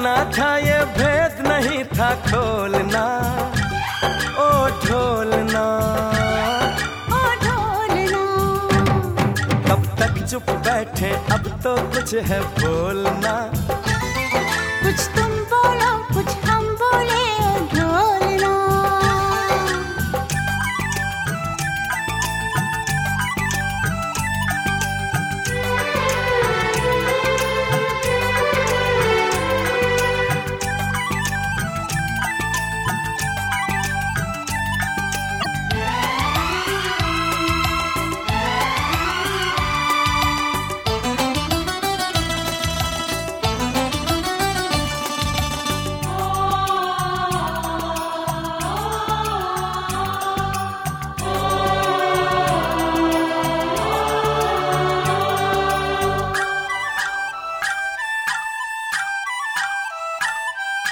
जाना था ये भेद नहीं था खोलना। ओ ढोलना। ओ ढोलना। कब तक चुप बैठे अब तो कुछ है बोलना।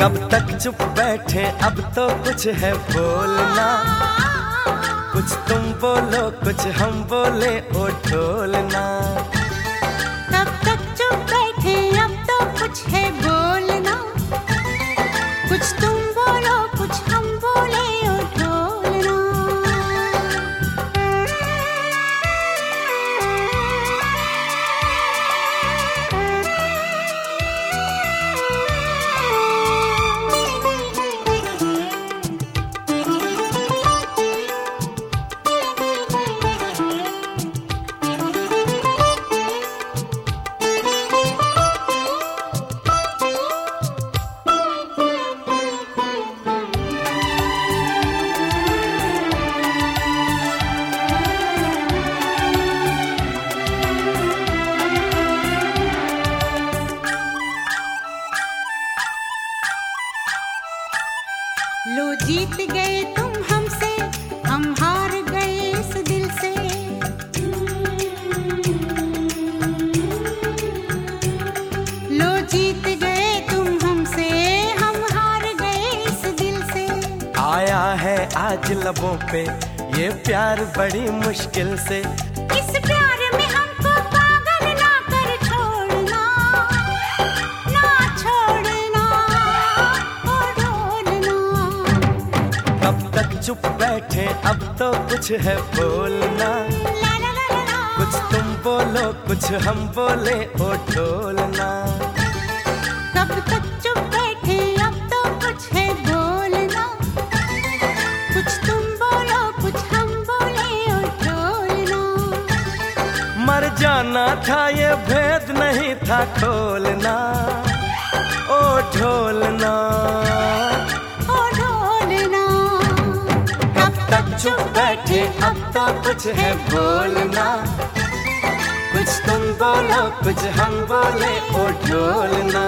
कब तक चुप बैठे, अब तो कुछ है बोलना। कुछ तुम बोलो, कुछ हम बोले, ओ ढोलना। कब तक चुप बैठे, अब तो कुछ है बोलना। कुछ तुम जीत गए तुम हमसे, हम हार गए इस दिल से। लो जीत गए तुम हमसे, हम हार गए इस दिल से। आया है आज लबों पे, ये प्यार बड़ी मुश्किल से। तो कुछ है बोलना। कुछ तुम बोलो कुछ हम बोले ओ ढोलना। तक चुप बैठे अब तो कुछ है बोलना। कुछ तुम बोलो कुछ हम बोले ढोलना। मर जाना था ये भेद नहीं था खोलना। कुछ है बोलना। कुछ तुम बोलो कुछ हम बोले ओ ढोलना।